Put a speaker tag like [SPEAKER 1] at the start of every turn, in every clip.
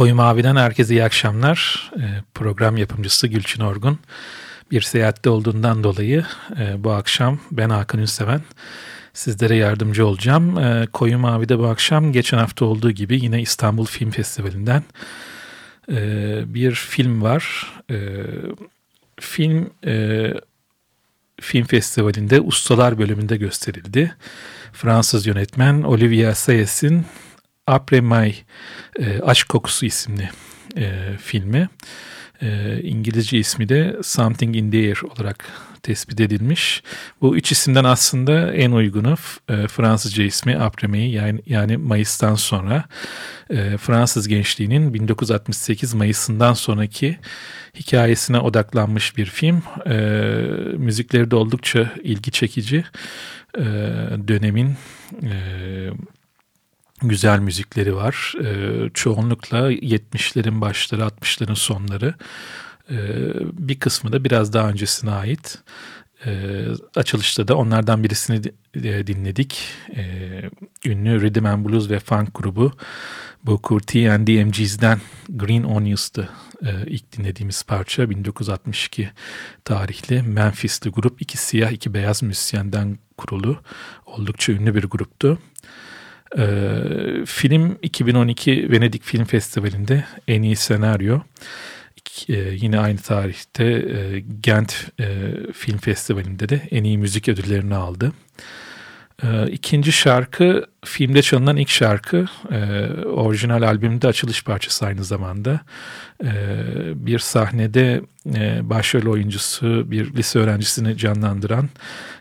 [SPEAKER 1] Koyu Mavi'den herkese iyi akşamlar. Ee, program yapımcısı Gülçin Orgun. Bir seyahatte olduğundan dolayı e, bu akşam ben Hakan Ünseven sizlere yardımcı olacağım. E, Koyu Mavi'de bu akşam geçen hafta olduğu gibi yine İstanbul Film Festivali'nden e, bir film var. film film festivalinde ustalar bölümünde gösterildi. Fransız yönetmen Olivier Sayes'in Après May e, Aşk Kokusu isimli e, filmi. E, İngilizce ismi de Something in the Air olarak tespit edilmiş. Bu üç isimden aslında en uygunu e, Fransızca ismi Après May yani, yani Mayıs'tan sonra e, Fransız gençliğinin 1968 Mayıs'ından sonraki hikayesine odaklanmış bir film. E, müzikleri de oldukça ilgi çekici. E, dönemin e, güzel müzikleri var. E, çoğunlukla 70'lerin başları, 60'ların sonları. E, bir kısmı da biraz daha öncesine ait. E, açılışta da onlardan birisini dinledik. E, ünlü Rhythm and Blues ve Funk grubu Booker T and DMG's'den Green Onions'tı e, ilk dinlediğimiz parça. 1962 tarihli Memphis'li grup. iki siyah iki beyaz müzisyenden kurulu. Oldukça ünlü bir gruptu. Ee, film 2012 Venedik Film Festivali'nde en iyi senaryo,
[SPEAKER 2] e, yine aynı tarihte e, Gent e, Film Festivali'nde de en iyi müzik ödüllerini aldı. E, ikinci şarkı filmde çalınan ilk şarkı e, orijinal albümde açılış parçası aynı zamanda. E, bir sahnede e, başrol oyuncusu bir lise öğrencisini canlandıran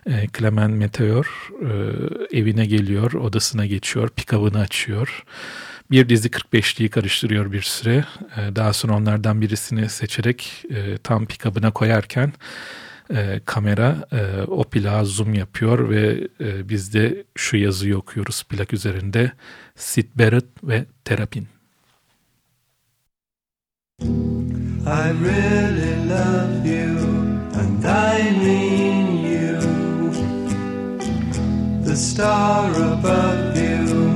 [SPEAKER 2] e, Clement Meteor e, evine geliyor, odasına geçiyor, pikabını açıyor. Bir dizi 45'liği karıştırıyor bir süre. E, daha sonra onlardan birisini seçerek e, tam pikabına koyarken e, kamera e, o plağa zoom yapıyor ve e, biz de şu yazıyı okuyoruz plak üzerinde. Sid Barrett ve Terapin. I really love you and I mean you The star above you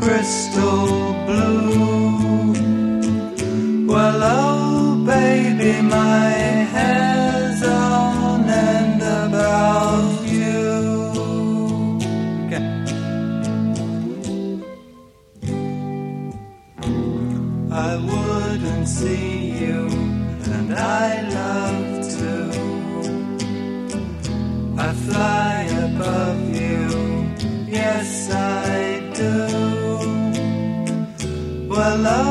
[SPEAKER 2] crystal blue Well oh baby my hair's I wouldn't see you and I love to. I fly above you. Yes I do. Well oh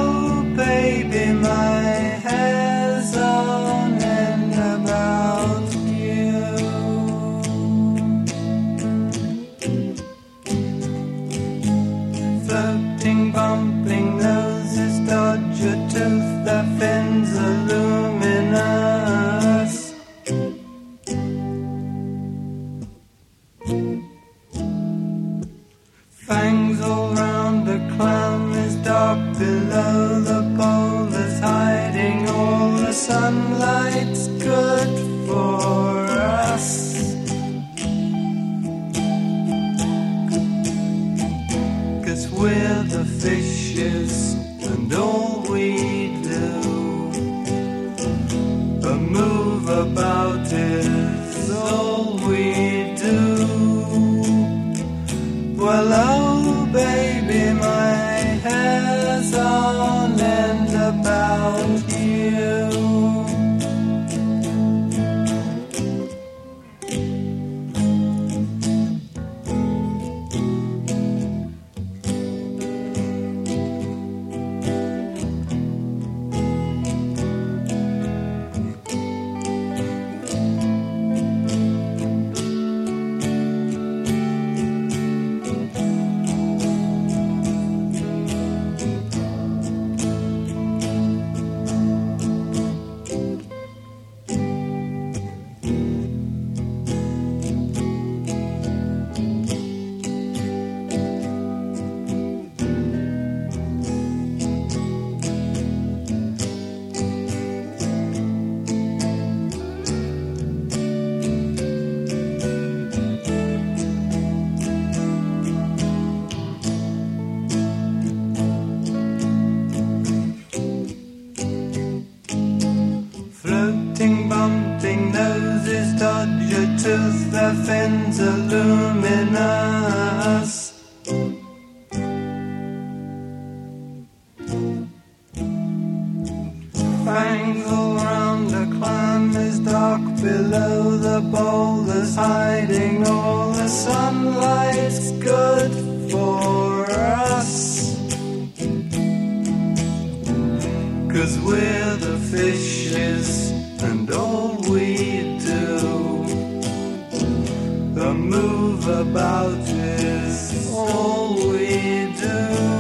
[SPEAKER 2] move about is all we do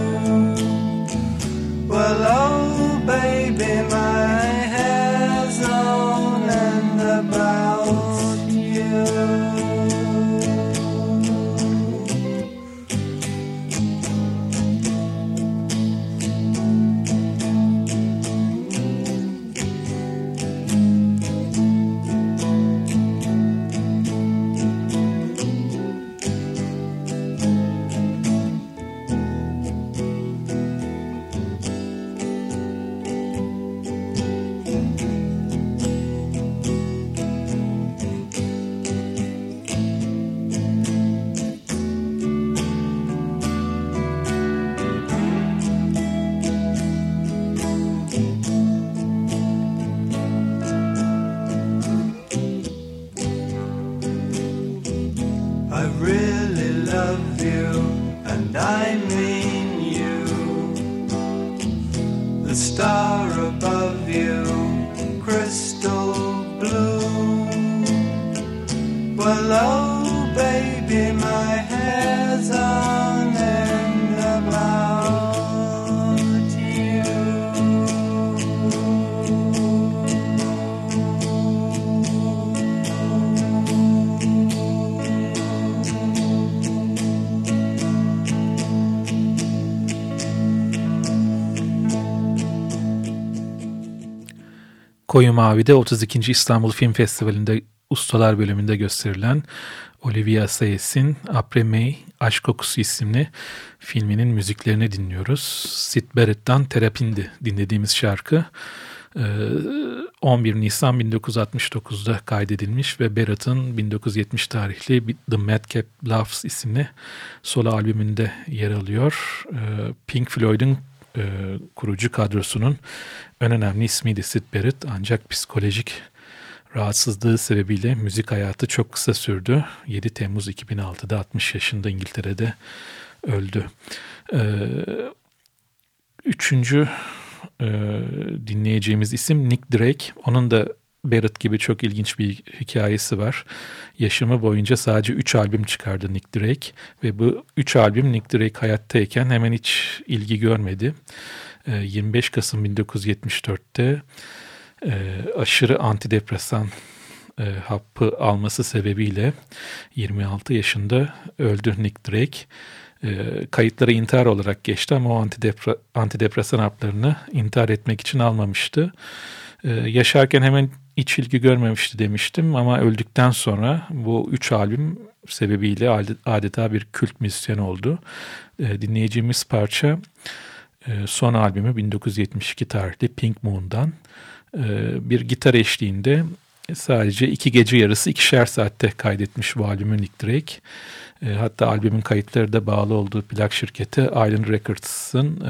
[SPEAKER 1] Koyu Mavi'de 32. İstanbul Film Festivali'nde ustalar bölümünde gösterilen Olivia Sayes'in Après May Aşk Kokusu isimli filminin müziklerini dinliyoruz. Sid Barrett'tan Terapindi dinlediğimiz şarkı 11 Nisan 1969'da kaydedilmiş ve Barrett'ın 1970 tarihli The Madcap Loves isimli solo albümünde yer alıyor. Pink Floyd'un kurucu kadrosunun en önemli ismiydi Sid Barrett ancak psikolojik rahatsızlığı sebebiyle müzik hayatı çok kısa sürdü. 7 Temmuz 2006'da 60 yaşında İngiltere'de öldü. Üçüncü dinleyeceğimiz isim Nick Drake. Onun da Barrett gibi çok ilginç bir hikayesi var. Yaşamı boyunca sadece 3 albüm çıkardı Nick Drake ve bu 3 albüm Nick Drake hayattayken hemen hiç ilgi görmedi. 25 Kasım 1974'te aşırı antidepresan hapı alması sebebiyle 26 yaşında öldü Nick Drake. Kayıtlara intihar olarak geçti ama o antidepre antidepresan haplarını intihar etmek için almamıştı. Yaşarken hemen hiç ilgi görmemişti demiştim ama öldükten sonra bu üç albüm sebebiyle adeta bir kült müzisyen oldu. Dinleyeceğimiz parça son albümü 1972 tarihli Pink Moon'dan bir gitar eşliğinde sadece iki gece yarısı ikişer saatte kaydetmiş bu albümü Nick Drake. Hatta albümün kayıtları da bağlı olduğu plak şirketi Island Records'ın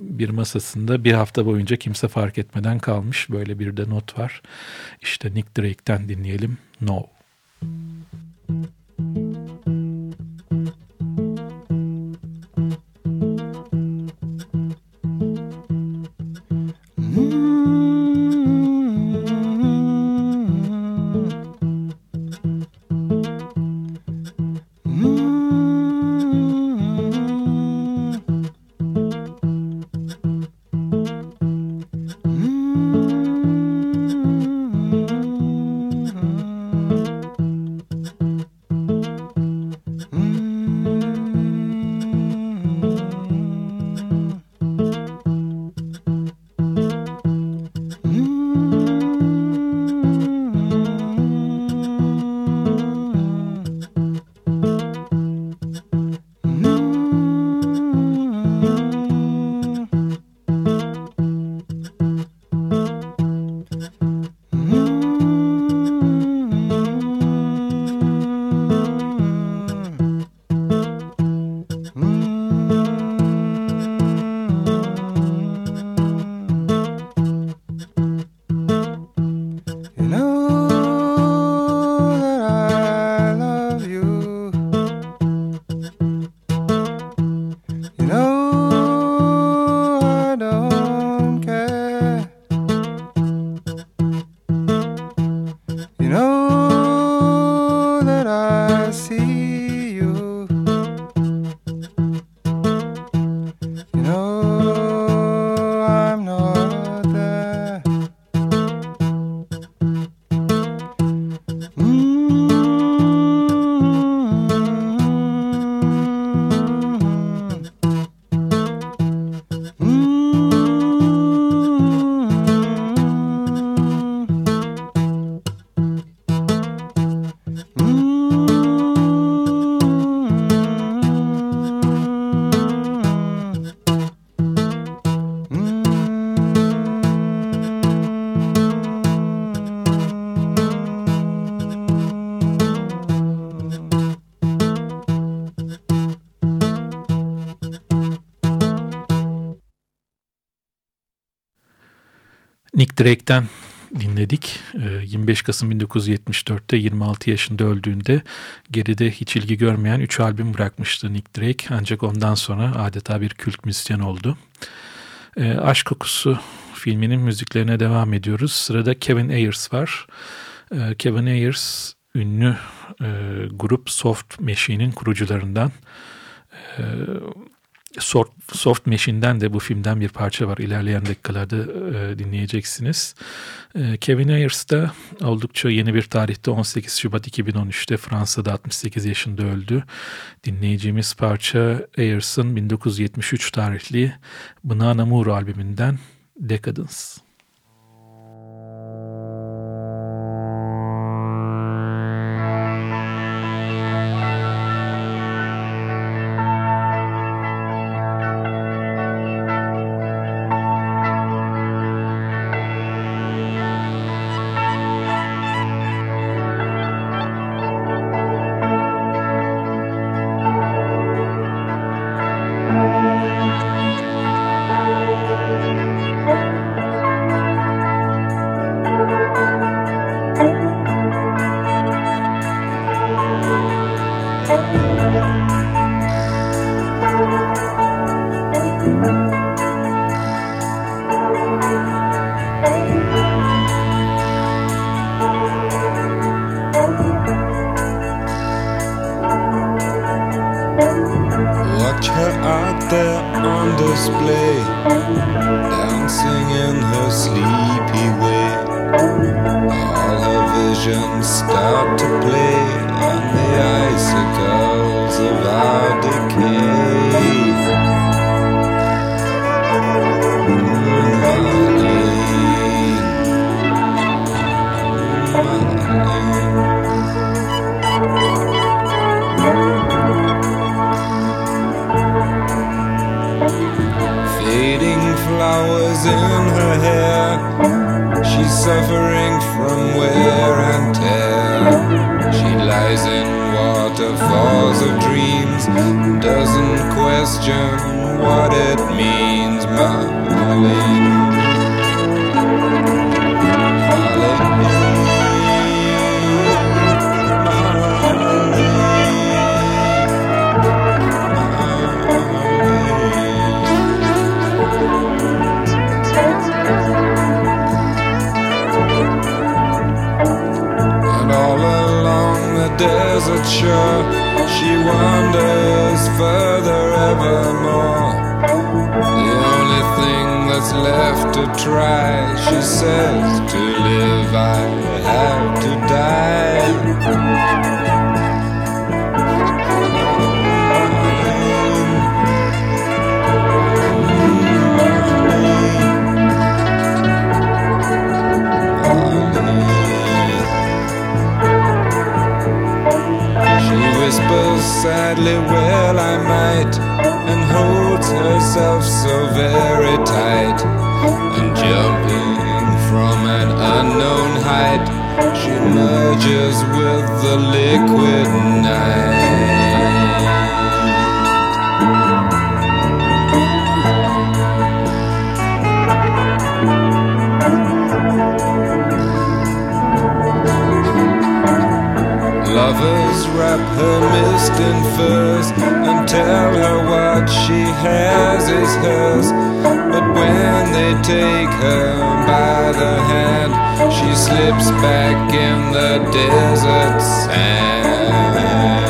[SPEAKER 1] bir masasında bir hafta boyunca kimse fark etmeden kalmış. Böyle bir de not var. İşte Nick Drake'ten dinleyelim No. Nick Drake'ten
[SPEAKER 3] dinledik. 25 Kasım 1974'te 26 yaşında öldüğünde geride hiç ilgi görmeyen 3 albüm bırakmıştı Nick Drake. Ancak ondan sonra adeta bir kült müzisyen oldu. Aşk Kokusu filminin müziklerine devam ediyoruz. Sırada Kevin Ayers var. Kevin Ayers ünlü grup Soft Machine'in kurucularından. Soft, Soft Machine'den de bu filmden bir parça var. İlerleyen dakikalarda e, dinleyeceksiniz. E, Kevin Ayers da oldukça yeni bir tarihte 18 Şubat 2013'te Fransa'da 68 yaşında öldü. Dinleyeceğimiz parça Ayers'ın 1973 tarihli Banana Moor albümünden Decadence. take her by the hand. She slips back in the desert sand.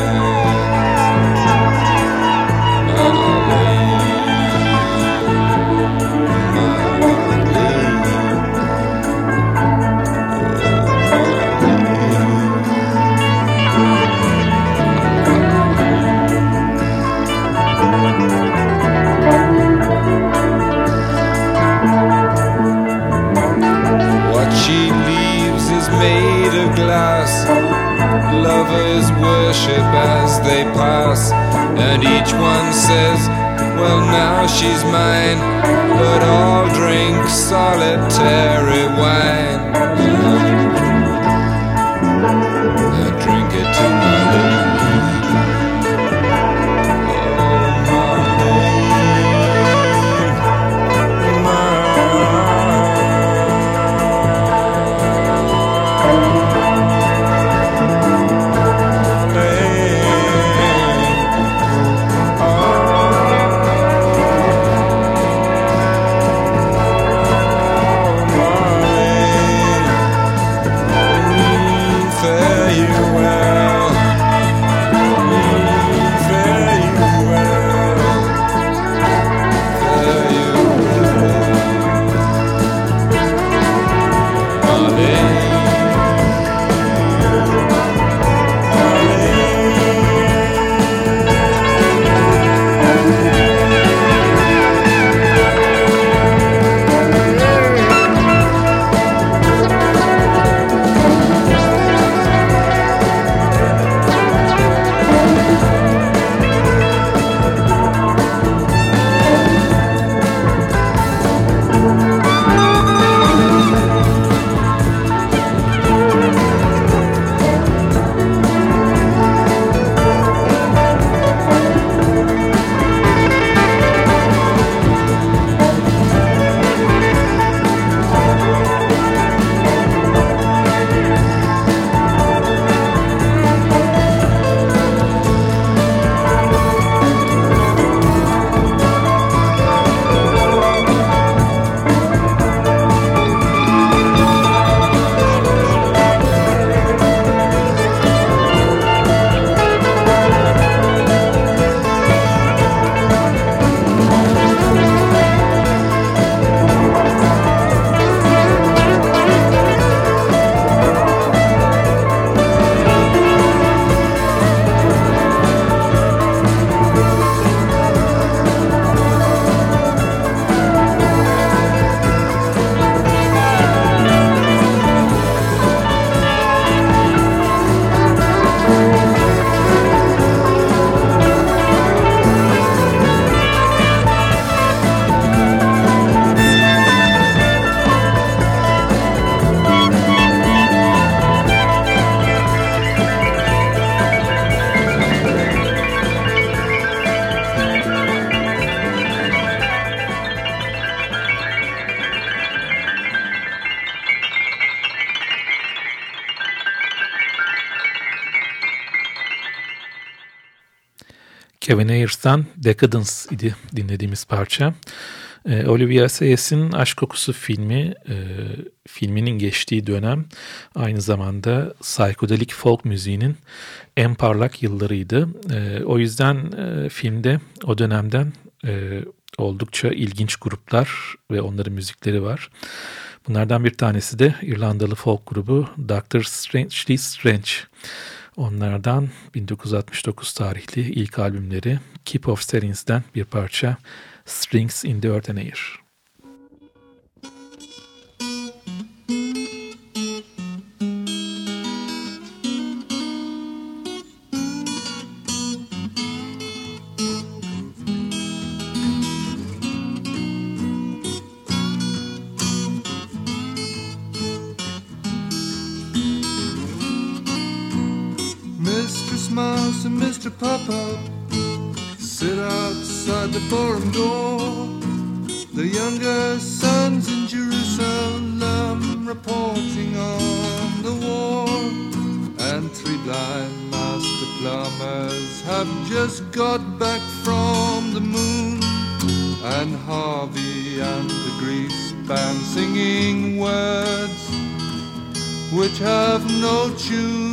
[SPEAKER 1] Kevin Ayers'tan Decadence idi dinlediğimiz parça. E, Olivia Sayes'in Aşk Kokusu filmi, e, filminin geçtiği dönem aynı zamanda psikodelik folk müziğinin en parlak yıllarıydı. E, o yüzden e, filmde o dönemden e, oldukça ilginç gruplar ve onların müzikleri var. Bunlardan bir tanesi de İrlandalı folk grubu Dr. Strangely Strange. Onlardan 1969 tarihli ilk albümleri Keep of Serins'den bir parça Strings in the Earth and Air.
[SPEAKER 4] Mouse and Mr. Papa sit outside the forum door. The younger sons in Jerusalem reporting on the war. And three blind master plumbers have just got back from the moon. And Harvey and the grease band singing words which have no tune.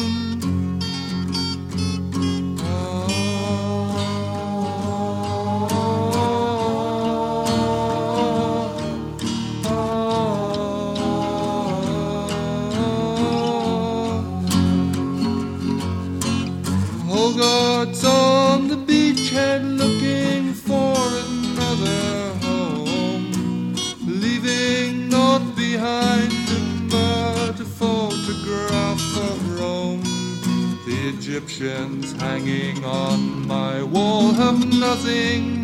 [SPEAKER 4] Hanging on my wall. Have nothing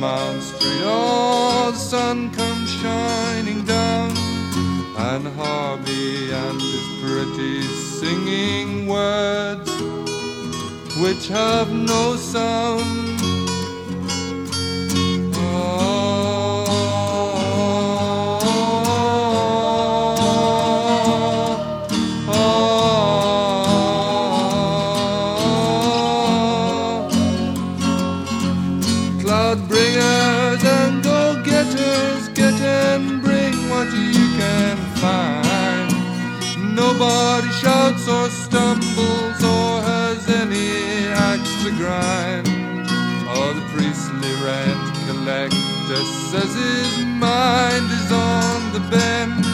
[SPEAKER 4] Mount Street, oh, the sun comes shining down. And Harvey and his pretty singing words, which have no sound collector says his mind is on the bend.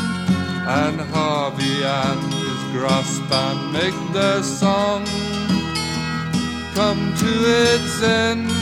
[SPEAKER 4] And Harvey and his grass band make their song come to its end.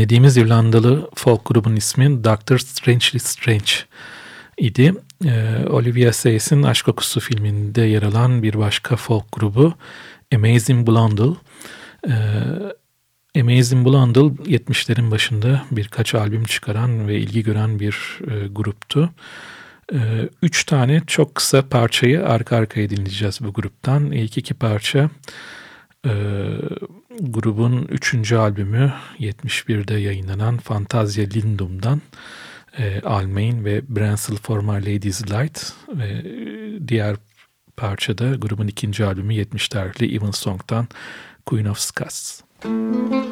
[SPEAKER 1] Dinlediğimiz İrlandalı folk grubun ismi Dr. Strangely Strange idi. Ee, Olivia Sayes'in Aşk Kokusu filminde yer alan bir başka folk grubu Amazing Blondel. Ee, Amazing Blondel 70'lerin başında birkaç albüm çıkaran ve ilgi gören bir e, gruptu. E, üç tane çok kısa parçayı arka arkaya dinleyeceğiz bu gruptan. İlk iki parça e, grubun üçüncü albümü 71'de yayınlanan Fantasia Lindum'dan e, Almain ve Bransel For My Lady's Light ve diğer parçada grubun ikinci albümü 70'lerli Even Song'dan Queen of Scots. Müzik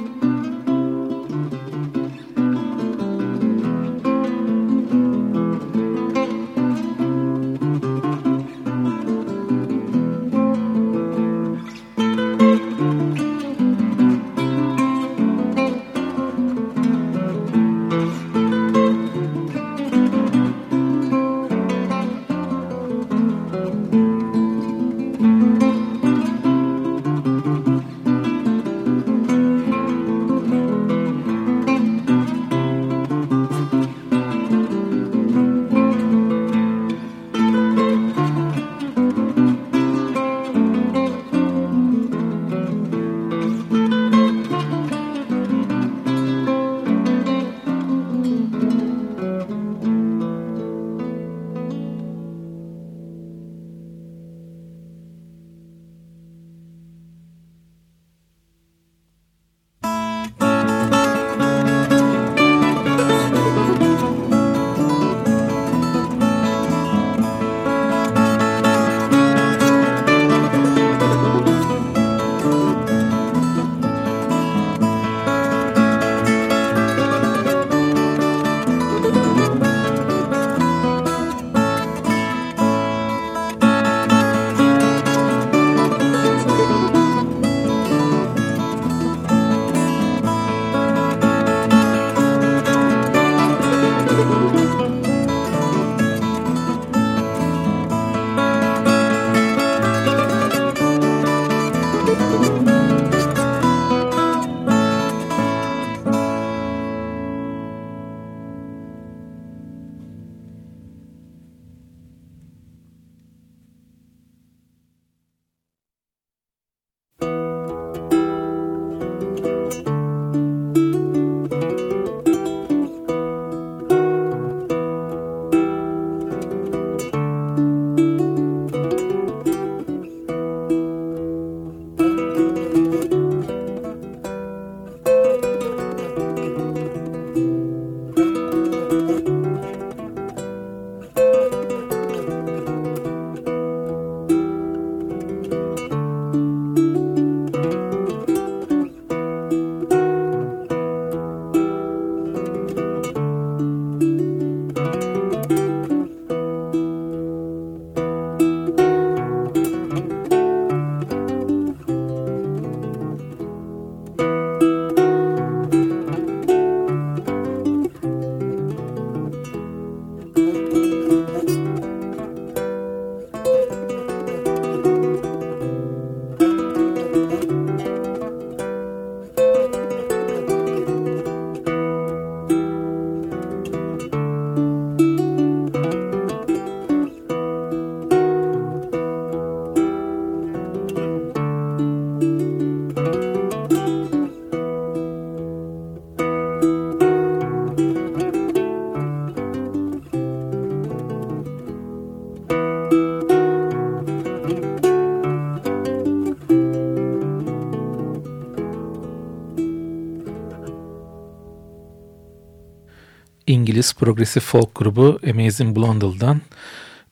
[SPEAKER 1] İngiliz progresif folk grubu Amazing Blondell'dan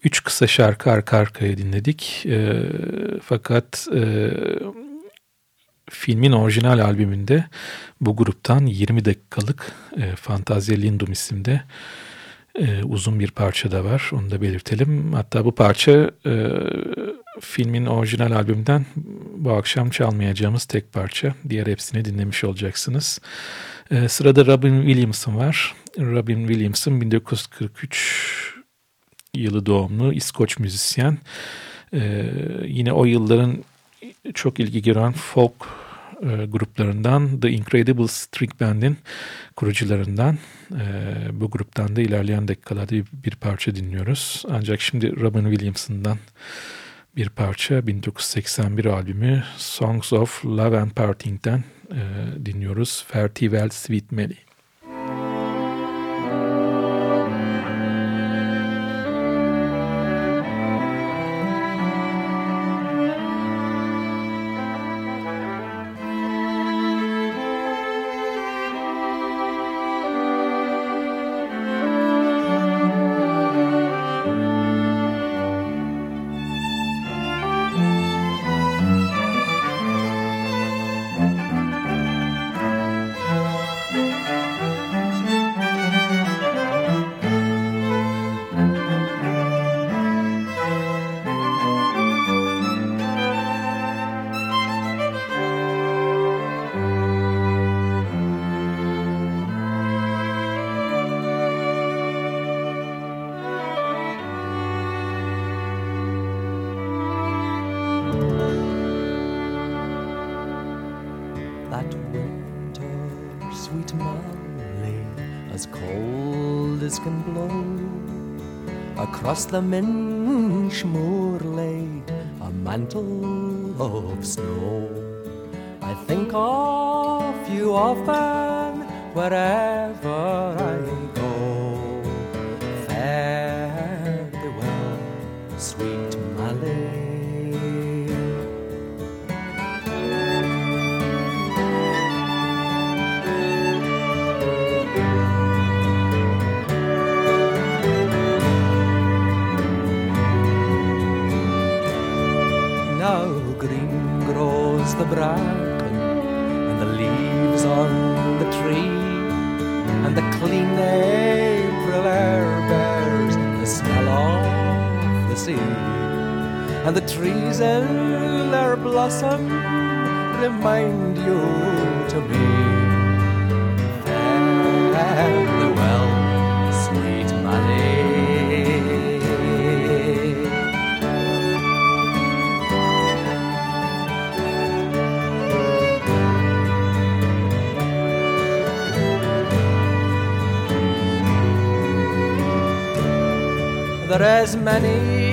[SPEAKER 1] üç kısa şarkı arka arkaya dinledik. E, fakat e, filmin orijinal albümünde bu gruptan 20 dakikalık e, Fantazia Lindum isimde e, uzun bir parça da var. Onu da belirtelim. Hatta bu parça e, filmin orijinal albümünden bu akşam çalmayacağımız tek parça. Diğer hepsini dinlemiş olacaksınız. E, sırada Robin Williamson var. Robin Williamson 1943 yılı doğumlu İskoç müzisyen. Ee, yine o yılların çok ilgi gören folk e, gruplarından The Incredible String Band'in kurucularından. E, bu gruptan da ilerleyen dakikalarda bir, bir parça dinliyoruz. Ancak şimdi Robin Williamson'dan bir parça 1981 albümü Songs of Love and Parting'den e, dinliyoruz. Fertivel Sweet Melly.
[SPEAKER 5] The Minch and the trees and their blossom remind you to me. Farewell, sweet Malay. There is many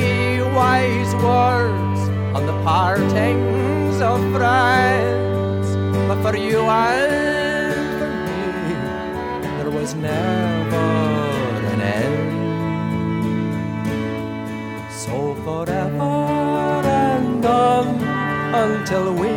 [SPEAKER 5] wise words on the partings of friends, but for you and for me, there was never an end. So forever and on until we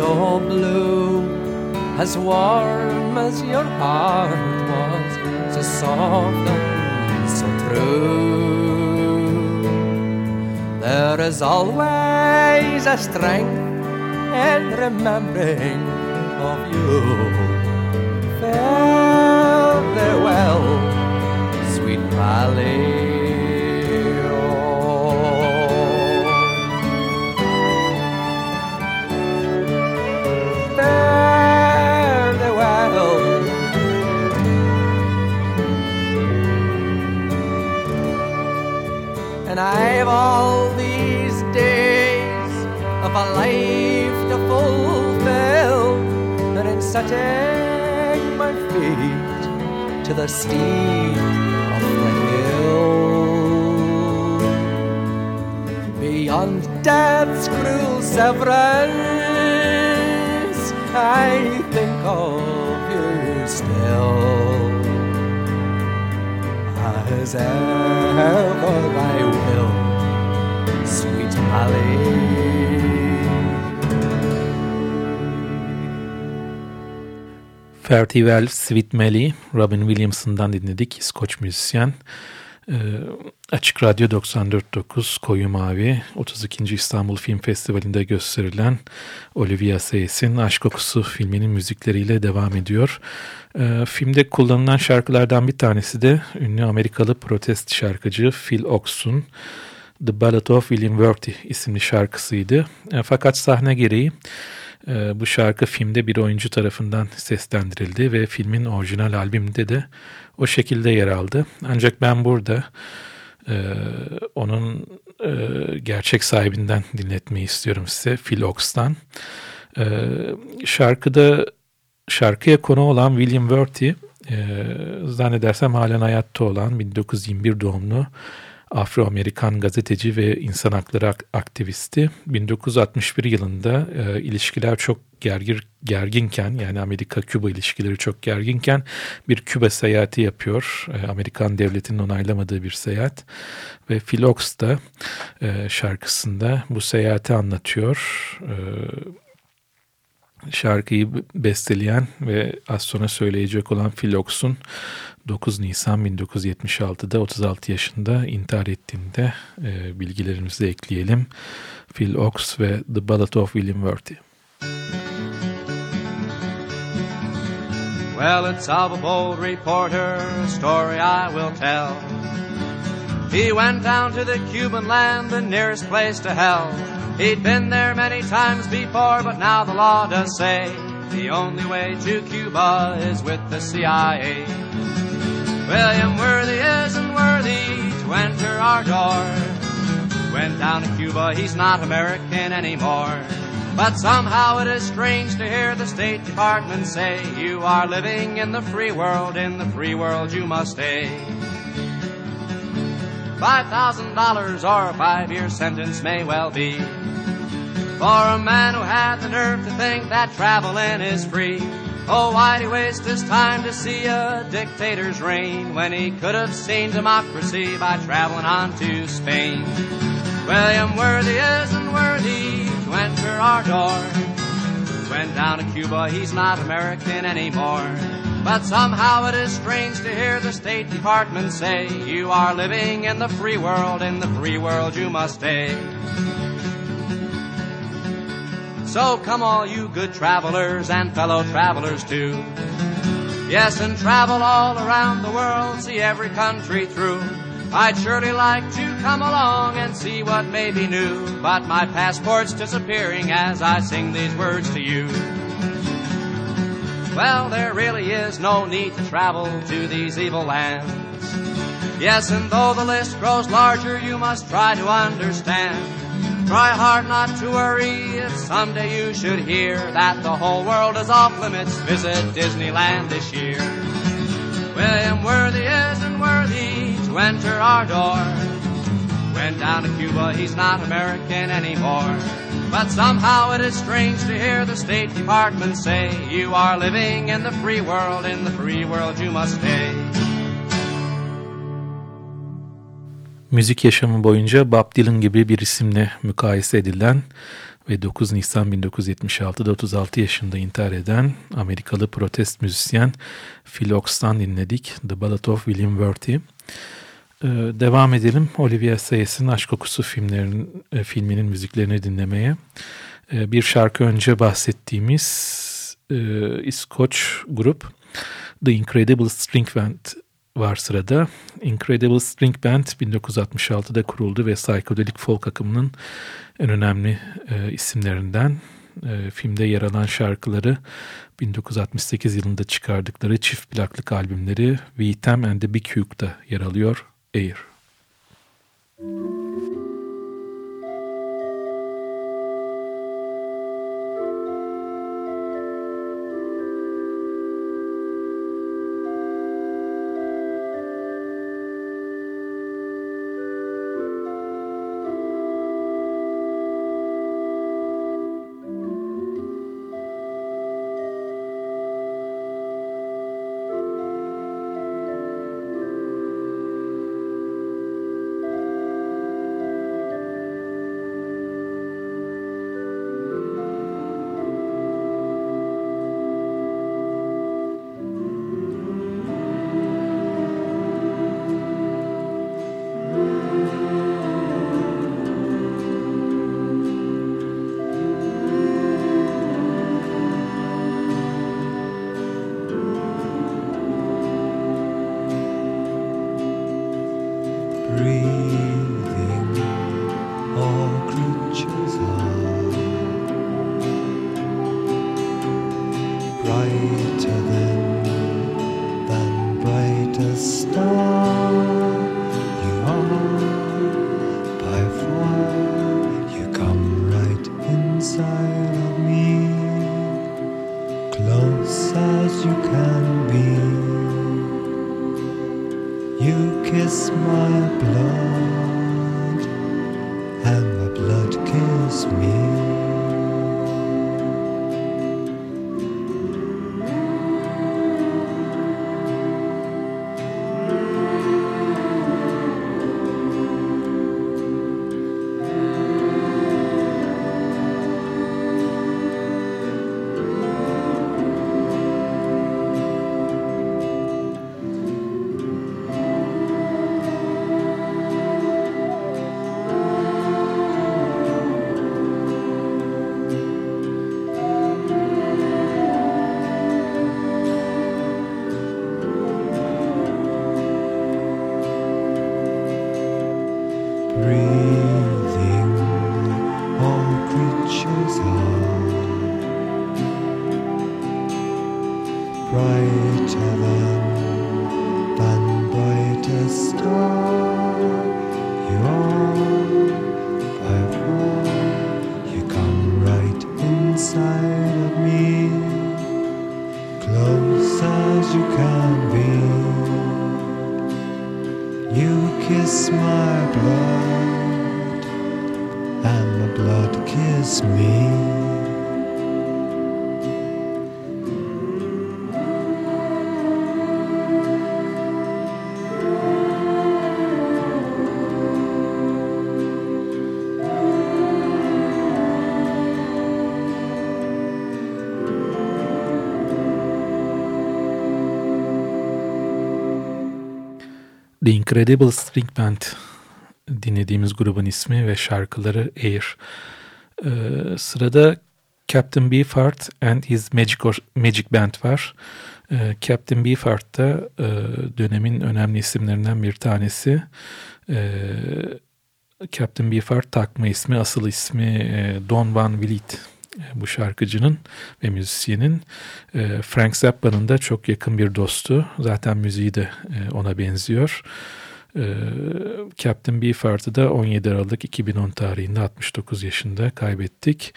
[SPEAKER 5] so blue, as warm as your heart was, so soft and so true. There is always a strength in remembering of you. Farewell, sweet Valley. The steep of the hill, beyond death's cruel severance, I think of you still as ever I will, sweet Molly.
[SPEAKER 1] Fertivel Sweet Melly, Robin Williamson'dan dinledik. İskoç müzisyen. Ee, Açık Radyo 94.9 Koyu Mavi 32. İstanbul Film Festivali'nde gösterilen Olivia Sayes'in Aşk Kokusu filminin müzikleriyle devam ediyor. Ee, filmde kullanılan şarkılardan bir tanesi de ünlü Amerikalı protest şarkıcı Phil Ox'un The Ballad of William Worthy isimli şarkısıydı. E, fakat sahne gereği E, bu şarkı filmde bir oyuncu tarafından seslendirildi ve filmin orijinal albümünde de o şekilde yer aldı. Ancak ben burada e, onun e, gerçek sahibinden dinletmeyi istiyorum size Phil Ox'tan. E, şarkıda şarkıya konu olan William Worthy e, zannedersem halen hayatta olan 1921 doğumlu Afro-Amerikan gazeteci ve insan hakları aktivisti. 1961 yılında e, ilişkiler çok gergir, gerginken yani Amerika-Küba ilişkileri çok gerginken bir Küba seyahati yapıyor. E, Amerikan devletinin onaylamadığı bir seyahat. Ve Phil Ox da e, şarkısında bu seyahati anlatıyor. E, şarkıyı besteleyen ve az sonra söyleyecek olan Phil Ox'un 9 Nisan 1976'da 36 yaşında intihar ettiğinde e, bilgilerimizi ekleyelim. Phil Ox ve The Ballad of William Worthy.
[SPEAKER 6] Well, it's of a bold reporter, a story I will tell. He went down to the Cuban land, the nearest place to hell. He'd been there many times before, but now the law does say the only way to Cuba is with the CIA. William Worthy isn't worthy to enter our door. Went down to Cuba, he's not American anymore. But somehow it is strange to hear the State Department say you are living in the free world, in the free world you must stay. $5,000 or a five-year sentence may well be for a man who had the nerve to think that traveling is free. Oh, why'd he waste his time to see a dictator's reign when he could have seen democracy by traveling on to Spain? William Worthy isn't worthy to enter our door. Went down to Cuba, he's not American anymore. But somehow it is strange to hear the State Department say, You are living in the free world, in the free world you must stay. So come all you good travelers and fellow travelers too. Yes, and travel all around the world, see every country through. I'd surely like to come along and see what may be new, but my passport's disappearing as I sing these words to you. Well, there really is no need to travel to these evil lands. Yes, and though the list grows larger, you must try to understand. Try hard not to worry if someday you should hear that the whole world is off limits. Visit Disneyland this year. William Worthy isn't worthy to enter our door. Went down to Cuba, he's not American anymore. But somehow it is strange to hear the State Department say, You are living in the free world, in the free world you must stay.
[SPEAKER 1] Müzik yaşamı boyunca Bob Dylan gibi bir isimle mukayese edilen ve 9 Nisan 1976'da 36 yaşında intihar eden Amerikalı protest müzisyen Phil Ox'tan dinledik The Ballad of William Worthy. Ee, devam edelim Olivia Sayes'in Aşk Kokusu filmlerin, e, filminin müziklerini dinlemeye. Ee, bir şarkı önce bahsettiğimiz e, İskoç grup The Incredible String Band var sırada. Incredible String Band 1966'da kuruldu ve psychedelic folk akımının en önemli e, isimlerinden. E, filmde yer alan şarkıları 1968 yılında çıkardıkları çift plaklık albümleri Vitam and the Big Hugh'da yer alıyor. Air. Müzik
[SPEAKER 7] The Incredible String Band dinlediğimiz grubun ismi ve şarkıları Air. Ee, sırada Captain Beefheart and His Magic, or, Magic Band var. Ee, Captain Beefheart da e, dönemin önemli isimlerinden bir tanesi. Ee, Captain Beefheart takma ismi, asıl ismi e, Don Van Vliet bu şarkıcının ve müzisyenin e, Frank Zappa'nın da çok yakın bir dostu. Zaten müziği de e, ona benziyor. Captain Beefheart'ı da 17 Aralık 2010 tarihinde 69 yaşında kaybettik.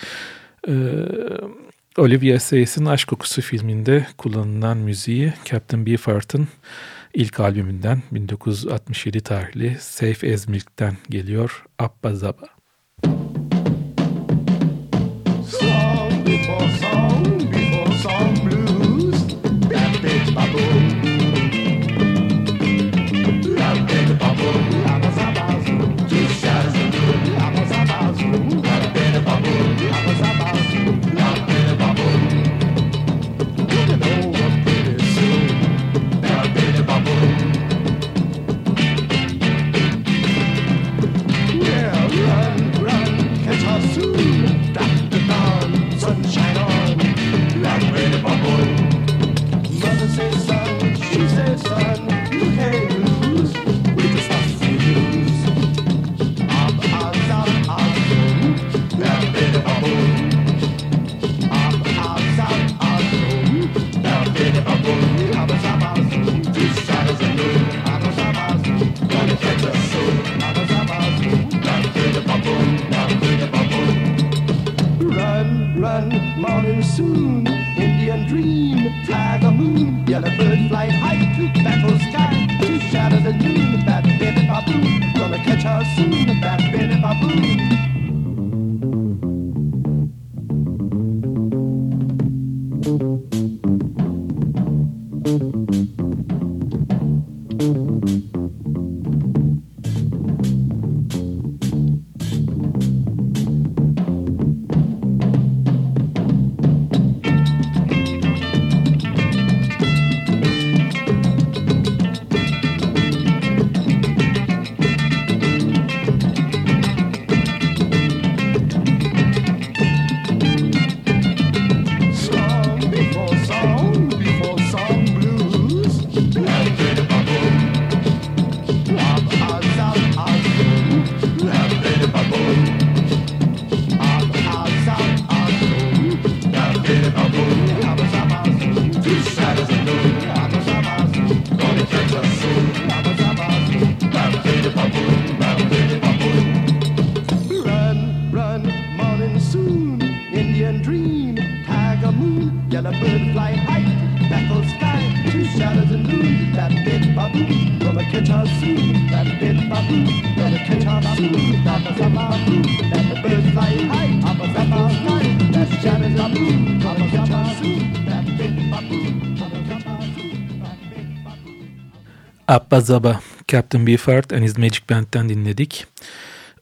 [SPEAKER 7] Olivia Sayes'in Aşk Kokusu filminde kullanılan müziği Captain Beefheart'ın ilk albümünden 1967 tarihli Safe as Milk'ten geliyor Abba Zaba. soon about Billy Baboon.
[SPEAKER 1] Abba Zaba, Captain Beefheart and His Magic Band'den dinledik.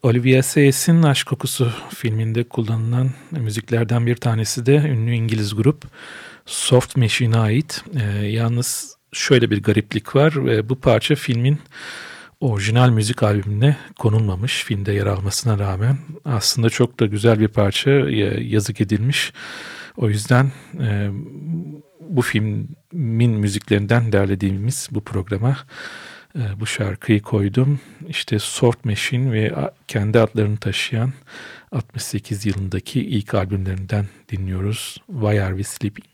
[SPEAKER 1] Olivia Sayes'in Aşk Kokusu filminde kullanılan müziklerden bir tanesi de ünlü İngiliz grup Soft Machine'e ait. Ee, yalnız şöyle bir gariplik var. ve bu parça filmin orijinal müzik albümüne konulmamış filmde yer almasına rağmen. Aslında çok da güzel bir parça yazık edilmiş. O yüzden e, bu filmin müziklerinden derlediğimiz bu programa e, bu şarkıyı koydum. İşte Soft Machine ve kendi adlarını taşıyan 68 yılındaki ilk albümlerinden dinliyoruz. Why Are We Sleeping?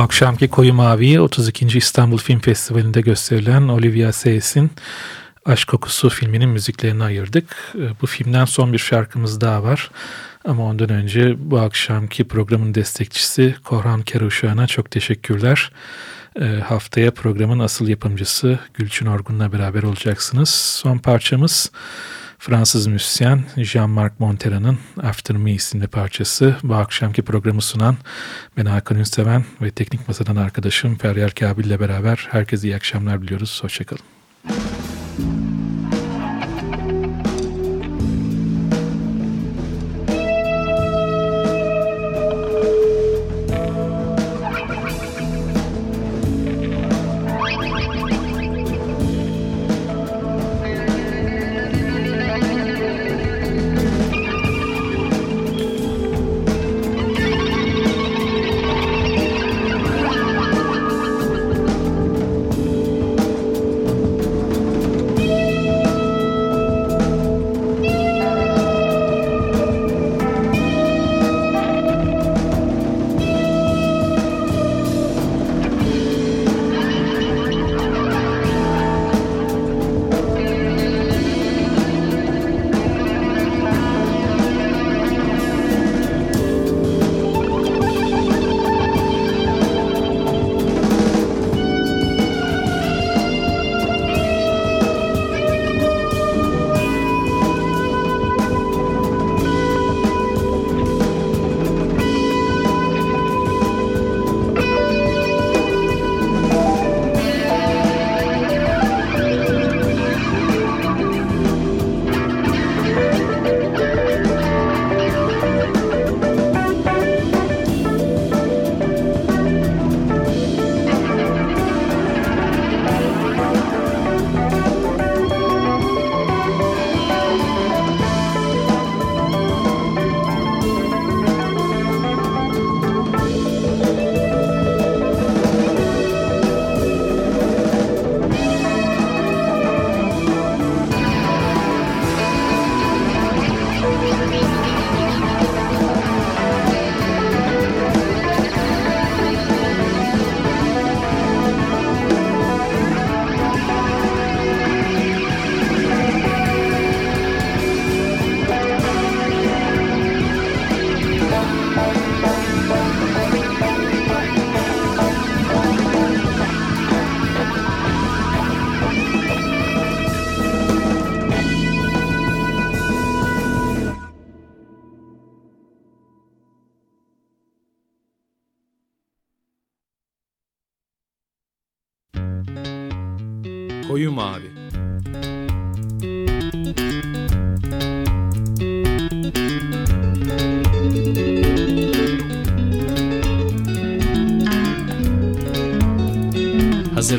[SPEAKER 1] Akşamki Koyu Mavi'yi 32. İstanbul Film Festivali'nde gösterilen Olivia Sayes'in Aşk Kokusu filminin müziklerini ayırdık. Ee, Bu filmden son bir şarkımız daha var. Ama ondan önce bu akşamki programın destekçisi Korhan Keruşan'a çok teşekkürler. Ee, Haftaya programın asıl yapımcısı Gülçin Orgun'la beraber olacaksınız. Son parçamız Fransız müzisyen Jean-Marc Montera'nın After Me isimli parçası. Bu akşamki programı sunan ben Hakan Ünseven ve teknik masadan arkadaşım Feryal Kabil ile beraber herkese iyi akşamlar diliyoruz. Hoşçakalın.